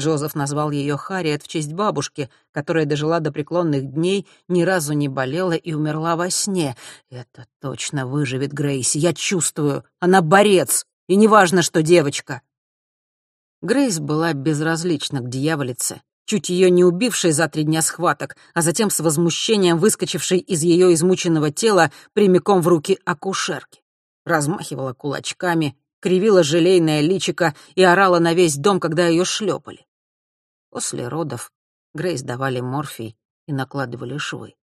Джозеф назвал ее Харриет в честь бабушки, которая дожила до преклонных дней, ни разу не болела и умерла во сне. Это точно выживет Грейси, я чувствую. Она борец, и неважно, что девочка. Грейс была безразлична к дьяволице, чуть ее не убившей за три дня схваток, а затем с возмущением выскочившей из ее измученного тела прямиком в руки акушерки. Размахивала кулачками, кривила желейное личико и орала на весь дом, когда ее шлепали. После родов Грейс давали морфий и накладывали швы.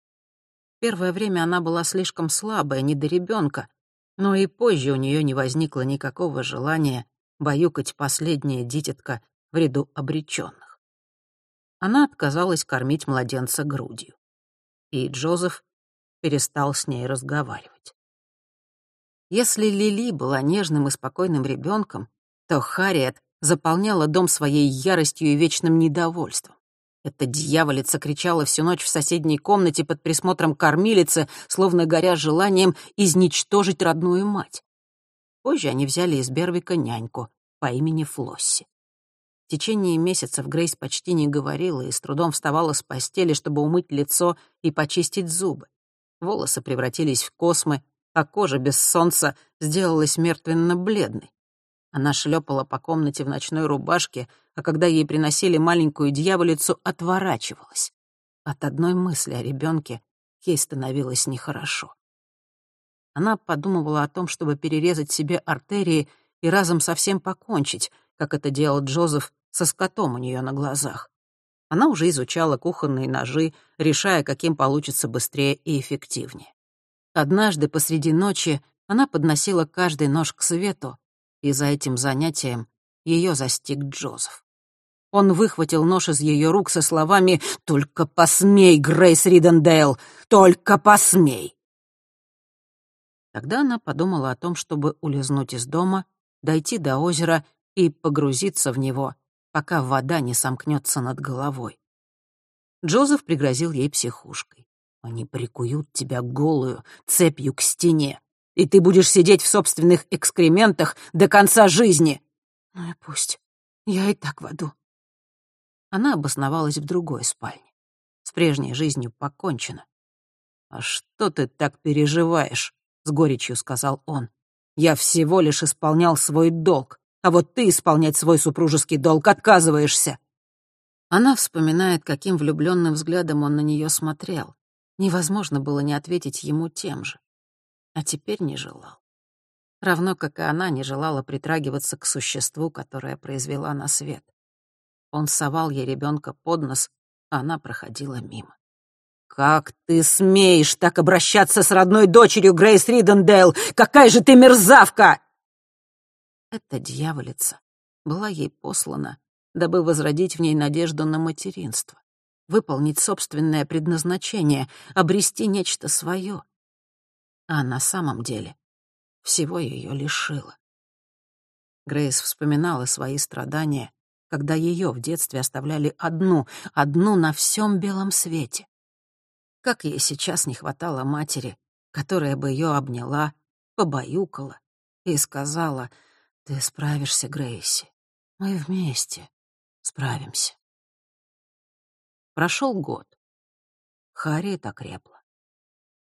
Первое время она была слишком слабая, не до ребенка, но и позже у нее не возникло никакого желания баюкать последнее дитятко в ряду обреченных. Она отказалась кормить младенца грудью. И Джозеф перестал с ней разговаривать. Если Лили была нежным и спокойным ребенком, то Харриет заполняла дом своей яростью и вечным недовольством. Эта дьяволица кричала всю ночь в соседней комнате под присмотром кормилицы, словно горя желанием изничтожить родную мать. Позже они взяли из Бервика няньку по имени Флосси. В течение месяцев Грейс почти не говорила и с трудом вставала с постели, чтобы умыть лицо и почистить зубы. Волосы превратились в космы, а кожа без солнца сделалась мертвенно-бледной. Она шлепала по комнате в ночной рубашке, а когда ей приносили маленькую дьяволицу, отворачивалась. От одной мысли о ребенке ей становилось нехорошо. Она подумывала о том, чтобы перерезать себе артерии и разом совсем покончить, как это делал Джозеф со скотом у нее на глазах. Она уже изучала кухонные ножи, решая, каким получится быстрее и эффективнее. Однажды посреди ночи она подносила каждый нож к свету, и за этим занятием ее застиг Джозеф. Он выхватил нож из ее рук со словами «Только посмей, Грейс Ридендейл! Только посмей!» Тогда она подумала о том, чтобы улизнуть из дома, дойти до озера и погрузиться в него, пока вода не сомкнется над головой. Джозеф пригрозил ей психушкой. Они прикуют тебя голую, цепью к стене, и ты будешь сидеть в собственных экскрементах до конца жизни. Ну и пусть. Я и так в аду. Она обосновалась в другой спальне. С прежней жизнью покончено. «А что ты так переживаешь?» — с горечью сказал он. «Я всего лишь исполнял свой долг, а вот ты исполнять свой супружеский долг отказываешься». Она вспоминает, каким влюбленным взглядом он на нее смотрел. Невозможно было не ответить ему тем же. А теперь не желал. Равно как и она не желала притрагиваться к существу, которое произвела на свет. Он совал ей ребенка под нос, а она проходила мимо. «Как ты смеешь так обращаться с родной дочерью, Грейс Ридендейл? Какая же ты мерзавка!» Эта дьяволица была ей послана, дабы возродить в ней надежду на материнство, выполнить собственное предназначение, обрести нечто свое. А на самом деле всего ее лишила. Грейс вспоминала свои страдания, когда ее в детстве оставляли одну, одну на всем белом свете. Как ей сейчас не хватало матери, которая бы ее обняла, побаюкала и сказала, «Ты справишься, Грейси, мы вместе справимся». Прошел год. Харриет окрепла.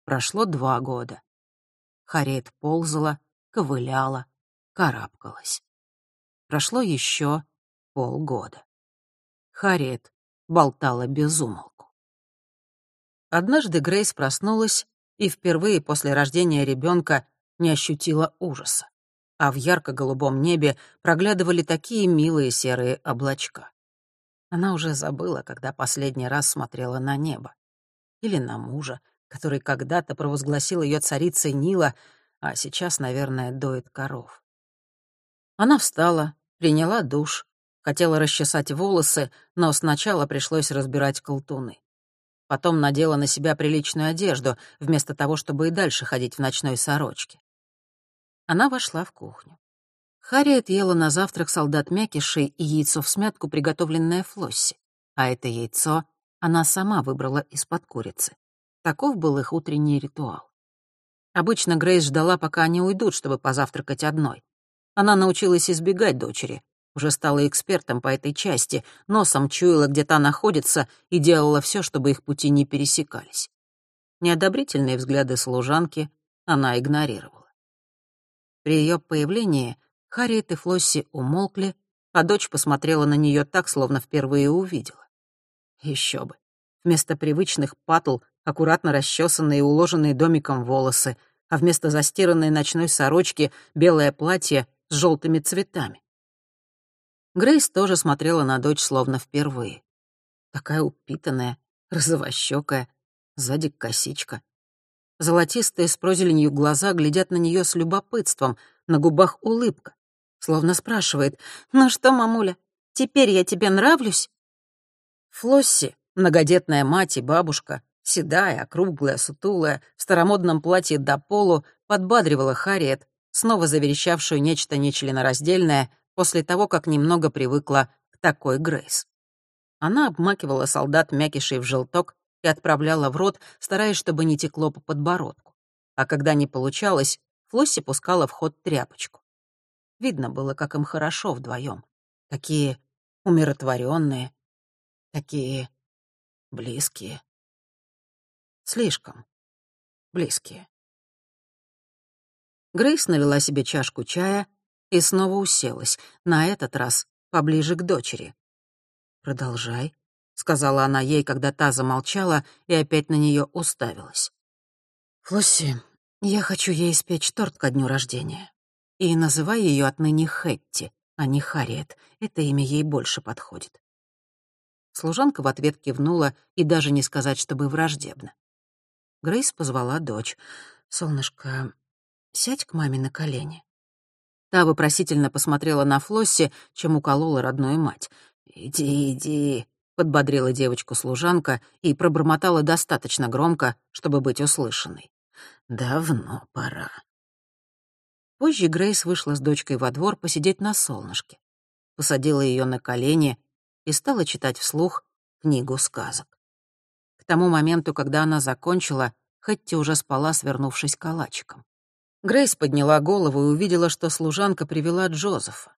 Прошло два года. Харриет ползала, ковыляла, карабкалась. Прошло еще полгода. Харриет болтала без умолку. Однажды Грейс проснулась и впервые после рождения ребенка не ощутила ужаса, а в ярко-голубом небе проглядывали такие милые серые облачка. Она уже забыла, когда последний раз смотрела на небо. Или на мужа, который когда-то провозгласил ее царицей Нила, а сейчас, наверное, доит коров. Она встала, приняла душ, Хотела расчесать волосы, но сначала пришлось разбирать колтуны. Потом надела на себя приличную одежду, вместо того, чтобы и дальше ходить в ночной сорочке. Она вошла в кухню. Харриет ела на завтрак солдат мякишей и яйцо в смятку, приготовленное Флосси. А это яйцо она сама выбрала из-под курицы. Таков был их утренний ритуал. Обычно Грейс ждала, пока они уйдут, чтобы позавтракать одной. Она научилась избегать дочери, уже стала экспертом по этой части, носом чуяла, где та находится, и делала все, чтобы их пути не пересекались. Неодобрительные взгляды служанки она игнорировала. При ее появлении Харриет и Флосси умолкли, а дочь посмотрела на нее так, словно впервые увидела. Еще бы. Вместо привычных патл аккуратно расчесанные и уложенные домиком волосы, а вместо застиранной ночной сорочки белое платье с желтыми цветами. Грейс тоже смотрела на дочь словно впервые. Такая упитанная, розовощекая, сзади косичка. Золотистые с прозеленью глаза глядят на нее с любопытством, на губах улыбка. Словно спрашивает, «Ну что, мамуля, теперь я тебе нравлюсь?» Флосси, многодетная мать и бабушка, седая, округлая, сутулая, в старомодном платье до полу, подбадривала Харриет, снова заверещавшую нечто нечленораздельное, после того, как немного привыкла к такой Грейс. Она обмакивала солдат мякишей в желток и отправляла в рот, стараясь, чтобы не текло по подбородку. А когда не получалось, Флосси пускала в ход тряпочку. Видно было, как им хорошо вдвоем. Такие умиротворенные, такие близкие. Слишком близкие. Грейс налила себе чашку чая и снова уселась, на этот раз поближе к дочери. «Продолжай», — сказала она ей, когда та замолчала и опять на нее уставилась. «Флосси, я хочу ей испечь торт ко дню рождения. И называй ее отныне Хэтти, а не Харриет. Это имя ей больше подходит». Служанка в ответ кивнула и даже не сказать, чтобы враждебно. Грейс позвала дочь. «Солнышко, сядь к маме на колени». Та вопросительно посмотрела на Флосси, чем уколола родную мать. «Иди, иди», — подбодрила девочку служанка и пробормотала достаточно громко, чтобы быть услышанной. «Давно пора». Позже Грейс вышла с дочкой во двор посидеть на солнышке, посадила ее на колени и стала читать вслух книгу сказок. Тому моменту, когда она закончила, Хэтти уже спала, свернувшись калачиком. Грейс подняла голову и увидела, что служанка привела Джозефа.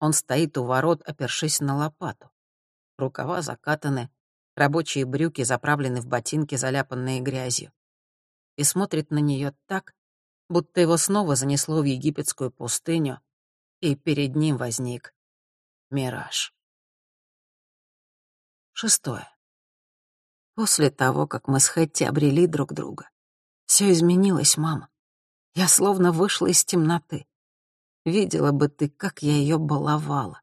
Он стоит у ворот, опершись на лопату. Рукава закатаны, рабочие брюки заправлены в ботинки, заляпанные грязью. И смотрит на нее так, будто его снова занесло в египетскую пустыню, и перед ним возник мираж. Шестое. После того, как мы с Хэтти обрели друг друга, все изменилось, мама. Я словно вышла из темноты. Видела бы ты, как я ее баловала.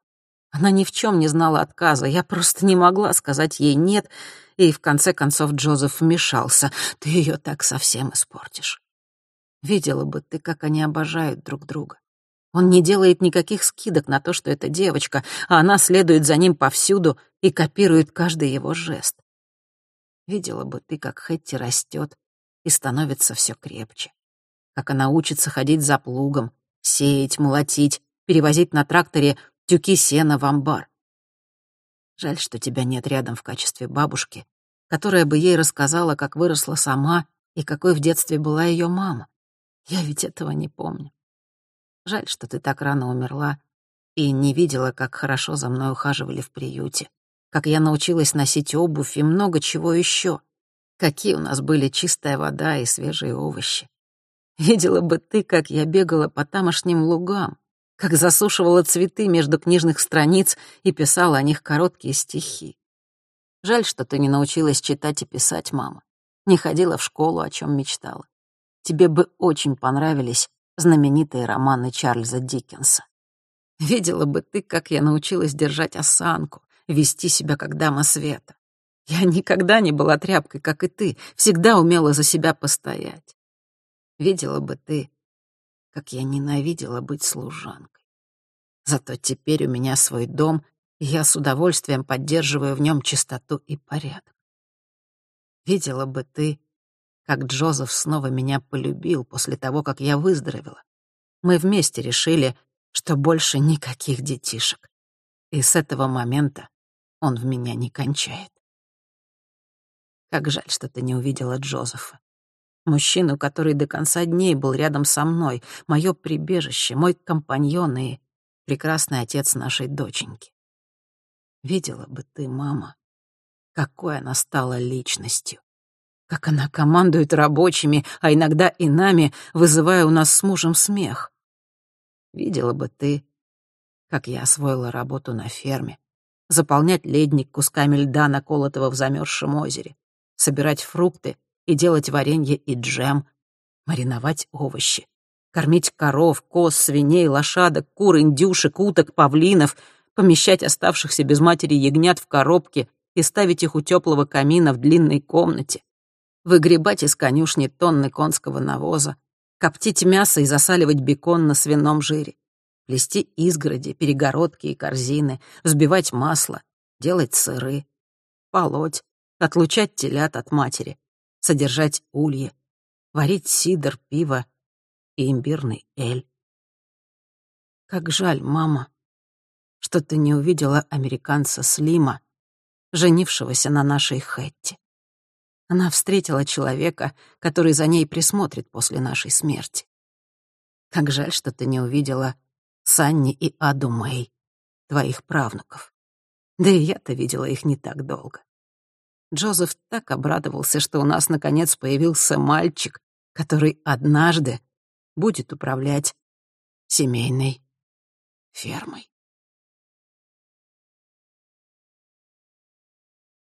Она ни в чем не знала отказа, я просто не могла сказать ей «нет», и в конце концов Джозеф вмешался. Ты ее так совсем испортишь. Видела бы ты, как они обожают друг друга. Он не делает никаких скидок на то, что это девочка, а она следует за ним повсюду и копирует каждый его жест. Видела бы ты, как Хэтти растет и становится все крепче. Как она учится ходить за плугом, сеять, молотить, перевозить на тракторе тюки сена в амбар. Жаль, что тебя нет рядом в качестве бабушки, которая бы ей рассказала, как выросла сама и какой в детстве была ее мама. Я ведь этого не помню. Жаль, что ты так рано умерла и не видела, как хорошо за мной ухаживали в приюте, как я научилась носить обувь и много чего еще. Какие у нас были чистая вода и свежие овощи. Видела бы ты, как я бегала по тамошним лугам, как засушивала цветы между книжных страниц и писала о них короткие стихи. Жаль, что ты не научилась читать и писать, мама. Не ходила в школу, о чем мечтала. Тебе бы очень понравились знаменитые романы Чарльза Диккенса. Видела бы ты, как я научилась держать осанку, вести себя как дама света. Я никогда не была тряпкой, как и ты, всегда умела за себя постоять. Видела бы ты, как я ненавидела быть служанкой. Зато теперь у меня свой дом, и я с удовольствием поддерживаю в нем чистоту и порядок. Видела бы ты, как Джозеф снова меня полюбил после того, как я выздоровела. Мы вместе решили, что больше никаких детишек. И с этого момента он в меня не кончает. Как жаль, что ты не увидела Джозефа. Мужчину, который до конца дней был рядом со мной, мое прибежище, мой компаньон и прекрасный отец нашей доченьки. Видела бы ты, мама, какой она стала личностью. Как она командует рабочими, а иногда и нами, вызывая у нас с мужем смех. Видела бы ты, как я освоила работу на ферме, заполнять ледник кусками льда, наколотого в замерзшем озере, собирать фрукты и делать варенье и джем, мариновать овощи, кормить коров, коз, свиней, лошадок, кур, индюшек, уток, павлинов, помещать оставшихся без матери ягнят в коробки и ставить их у теплого камина в длинной комнате, выгребать из конюшни тонны конского навоза, коптить мясо и засаливать бекон на свином жире, плести изгороди, перегородки и корзины, взбивать масло, делать сыры, полоть, отлучать телят от матери, содержать ульи, варить сидр, пиво и имбирный эль. Как жаль, мама, что ты не увидела американца Слима, женившегося на нашей Хэтти. Она встретила человека, который за ней присмотрит после нашей смерти. Как жаль, что ты не увидела Санни и Аду Мэй, твоих правнуков. Да и я-то видела их не так долго. Джозеф так обрадовался, что у нас наконец появился мальчик, который однажды будет управлять семейной фермой.